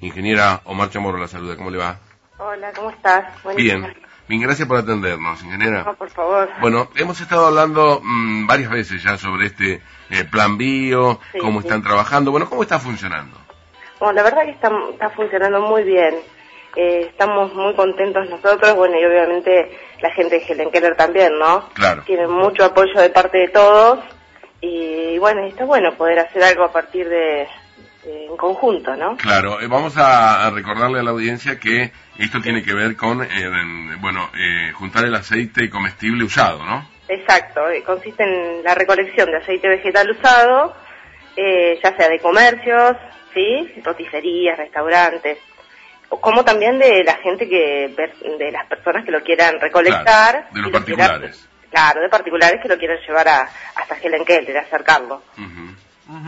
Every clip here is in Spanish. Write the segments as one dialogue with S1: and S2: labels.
S1: Ingeniera Omar Chamorro la saluda, ¿cómo le va?
S2: Hola, ¿cómo estás?
S1: Bien, bien, gracias por atendernos, ingeniera.
S2: No, por favor.
S1: Bueno, hemos estado hablando mm, varias veces ya sobre este eh, plan bio,
S2: Sí,
S1: cómo
S2: sí.
S1: están trabajando, bueno, ¿cómo está funcionando?
S2: Bueno, la verdad que está, está funcionando muy bien. Eh, estamos muy contentos nosotros, bueno, y obviamente la gente de Helen Keller también, ¿no?
S1: Claro.
S2: Tienen mucho apoyo de parte de todos. Y bueno, está bueno poder hacer algo a partir de- en conjunto, ¿no?
S1: Claro, eh, vamos a, a recordarle a la audiencia que esto tiene que ver con, eh, en, bueno, eh, juntar el aceite comestible usado, ¿no?
S2: Exacto, eh, consiste en la recolección de aceite vegetal usado, eh, ya sea de comercios, ¿sí? roticerías, restaurantes, o como también de la gente que, de las personas que lo quieran recolectar.
S1: Claro, de los
S2: y lo quieran-
S1: particulares.
S2: claro, de particulares que lo quieran llevar a, hasta Helen Keller, acercarlo.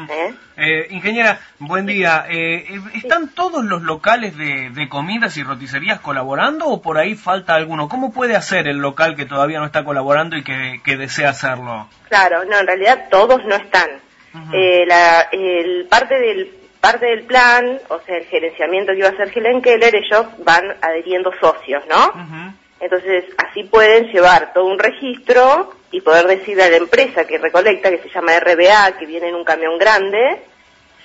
S2: ¿Eh?
S3: Eh, ingeniera, buen día. Eh, eh, ¿Están todos los locales de, de comidas y roticerías colaborando o por ahí falta alguno? ¿Cómo puede hacer el local que todavía no está colaborando y que, que desea hacerlo?
S2: Claro, no, en realidad todos no están. Eh, la, el parte del parte del plan, o sea, el gerenciamiento que iba a hacer Helen Keller, ellos van adheriendo socios, ¿no?
S3: Ujú.
S2: Entonces, así pueden llevar todo un registro y poder decirle a la empresa que recolecta, que se llama RBA, que viene en un camión grande,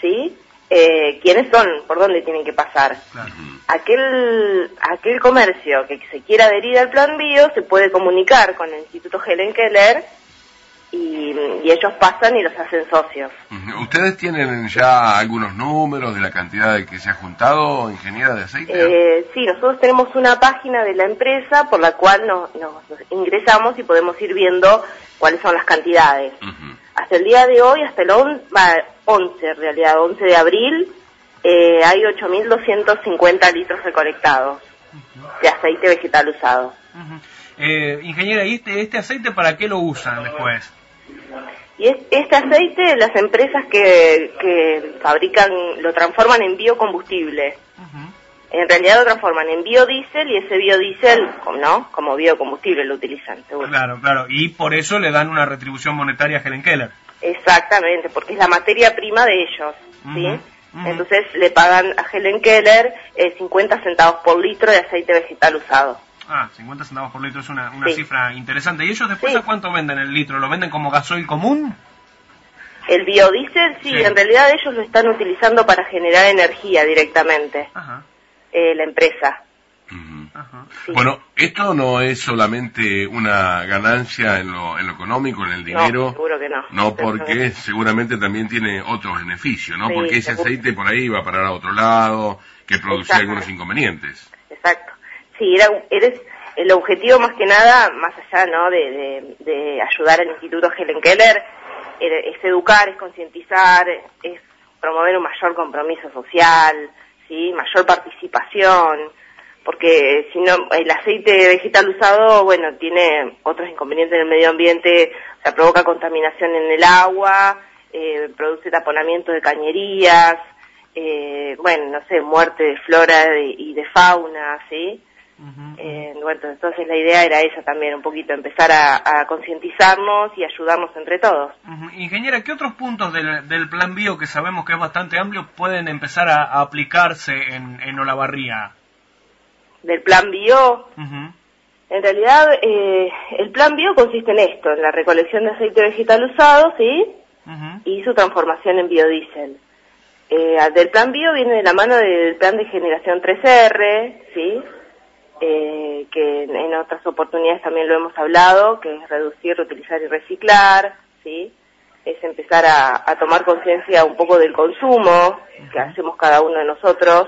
S2: ¿sí? Eh, ¿Quiénes son? ¿Por dónde tienen que pasar?
S3: Claro.
S2: Aquel, aquel comercio que se quiera adherir al plan bio se puede comunicar con el Instituto Helen Keller y, y ellos pasan y los hacen socios.
S1: ¿Ustedes tienen ya algunos números de la cantidad de que se ha juntado, ingeniera de aceite?
S2: Eh, sí, nosotros tenemos una página de la empresa por la cual nos, nos- nos ingresamos y podemos ir viendo cuáles son las cantidades.
S1: Ujú.
S2: Hasta el día de hoy, hasta el on- va, 11, en realidad, 11 de abril, eh, hay 8.250 litros recolectados de aceite vegetal usado.
S3: Eh, ingeniera, ¿y este, este aceite para qué lo usan después?
S2: Y es- este aceite, las empresas que, que fabrican, lo transforman en biocombustible. En realidad lo transforman en biodiesel y ese biodiesel, ¿no? Como biocombustible lo utilizan, seguro.
S3: Claro, claro. Y por eso le dan una retribución monetaria a Helen Keller.
S2: Exactamente, porque es la materia prima de ellos, ¿sí? Entonces le pagan a Helen Keller eh, 50 centavos por litro de aceite vegetal usado.
S3: Ah, 50 centavos por litro es una, una
S2: Sí.
S3: cifra interesante. ¿Y ellos después
S2: Sí.
S3: a cuánto venden el litro? ¿Lo venden como gasoil común?
S2: El biodiesel, sí,
S3: Sí.
S2: en realidad ellos lo están utilizando para generar energía directamente,
S3: Ajá,
S2: eh, la empresa.
S3: Ajá.
S1: Bueno, esto no es solamente una ganancia en lo, en lo económico, en el dinero.
S2: No, seguro que no.
S1: No, porque seguramente también tiene otros beneficios, ¿no?
S2: Sí,
S1: porque ese
S2: seguro.
S1: aceite por ahí va a parar a otro lado, que produce
S2: Exacto.
S1: algunos inconvenientes.
S2: Exacto. Sí, era, eres el objetivo más que nada, más allá ¿no? de, de- de ayudar al Instituto Helen Keller, es educar, es concientizar, es promover un mayor compromiso social, sí, mayor participación, porque si no, el aceite vegetal usado, bueno, tiene otros inconvenientes en el medio ambiente, o sea, provoca contaminación en el agua, eh, produce taponamiento de cañerías, eh, bueno, no sé, muerte de flora y de fauna, ¿sí? Eh, bueno, entonces la idea era esa también, un poquito empezar a, a concientizarnos y ayudarnos entre todos.
S3: Ingeniera, ¿qué otros puntos del, del plan bio, que sabemos que es bastante amplio, pueden empezar a, a aplicarse en, en Olavarría?
S2: Del plan bio,
S3: Ujú.
S2: en realidad eh, el plan bio consiste en esto, en la recolección de aceite vegetal usado, ¿sí? Y su transformación en biodiesel. Eh, del plan bio viene de la mano del plan de generación 3R, ¿sí? Eh, que en, otras oportunidades también lo hemos hablado, que es reducir, reutilizar y reciclar, ¿sí? Es empezar a, a tomar conciencia un poco del consumo que hacemos cada uno de nosotros,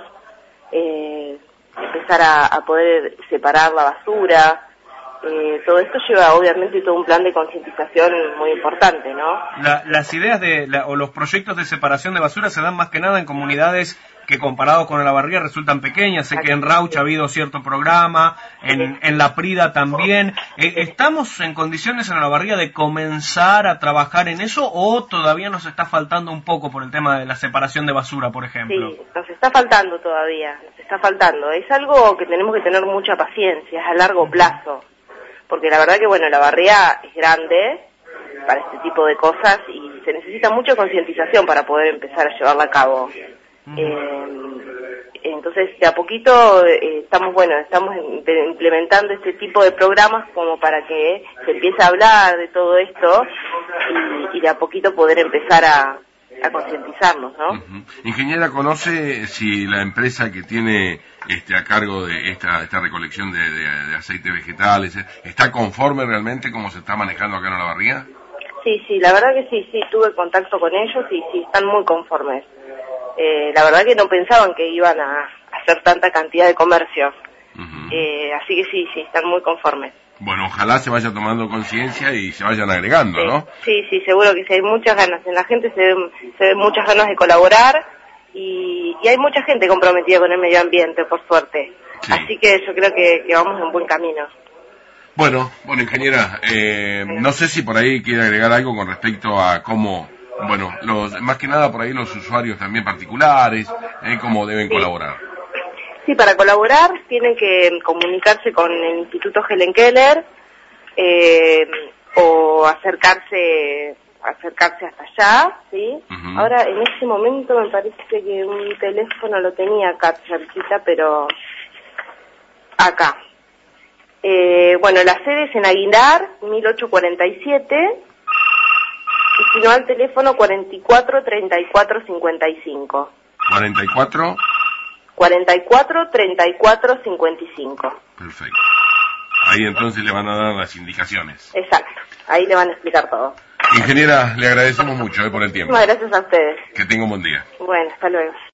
S2: eh, empezar a, a poder separar la basura, eh, todo esto lleva obviamente todo un plan de concientización muy importante, ¿no?
S3: La- las ideas de, la- o los proyectos de separación de basura se dan más que nada en comunidades que comparados con Olavarría resultan pequeñas. Sé que en Rauch ha habido cierto programa, en, en La Prida también. Eh, ¿Estamos en condiciones en Olavarría de comenzar a trabajar en eso o todavía nos está faltando un poco por el tema de la separación de basura, por ejemplo?
S2: Sí, nos está faltando todavía, nos está faltando. Es algo que tenemos que tener mucha paciencia, es a largo plazo. Porque la verdad que, bueno, la barría es grande para este tipo de cosas y se necesita mucha concientización para poder empezar a llevarla a cabo. Eh, en Entonces, de a poquito eh, estamos, bueno, estamos implementando este tipo de programas como para que se empiece a hablar de todo esto y, de a poquito poder empezar a, concientizarnos, ¿no?
S1: Ingeniera, ¿conoce si la empresa que tiene este, a cargo de esta, esta recolección de, de, aceites vegetales está conforme realmente como se está manejando acá en la barriga?
S2: Sí, sí, la verdad que sí, sí, tuve contacto con ellos y sí, están muy conformes. Eh, la verdad que no pensaban que iban a hacer tanta cantidad de comercio. Eh, así que sí, sí, están muy conformes.
S1: Bueno, ojalá se vaya tomando conciencia y se vayan agregando, ¿no?
S2: Sí, sí, seguro que sí, hay muchas ganas. En la gente se ven, se muchas ganas de colaborar y, hay mucha gente comprometida con el medio ambiente, por suerte. Así que yo creo que, vamos en buen camino.
S1: Bueno, bueno, ingeniera, eh, no sé si por ahí quiere agregar algo con respecto a cómo bueno, los, más que nada por ahí los usuarios también particulares, ¿eh? cómo deben colaborar.
S2: Sí, para colaborar tienen que comunicarse con el Instituto Helen Keller eh, o acercarse acercarse hasta allá, ¿sí? Ahora, en ese momento me parece que un teléfono lo tenía acá, cerquita, pero acá. Eh, bueno, la sede es en Aguilar, 1847, y si no al teléfono 44 34 55.
S1: 44
S2: 44 34 55.
S1: Perfecto. Ahí entonces le van a dar las indicaciones.
S2: Exacto, ahí le van a explicar todo.
S1: Ingeniera, le agradecemos mucho eh, por el tiempo.
S2: Muchas gracias a ustedes.
S1: Que tenga un buen día.
S2: Bueno, hasta luego.